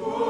Lord.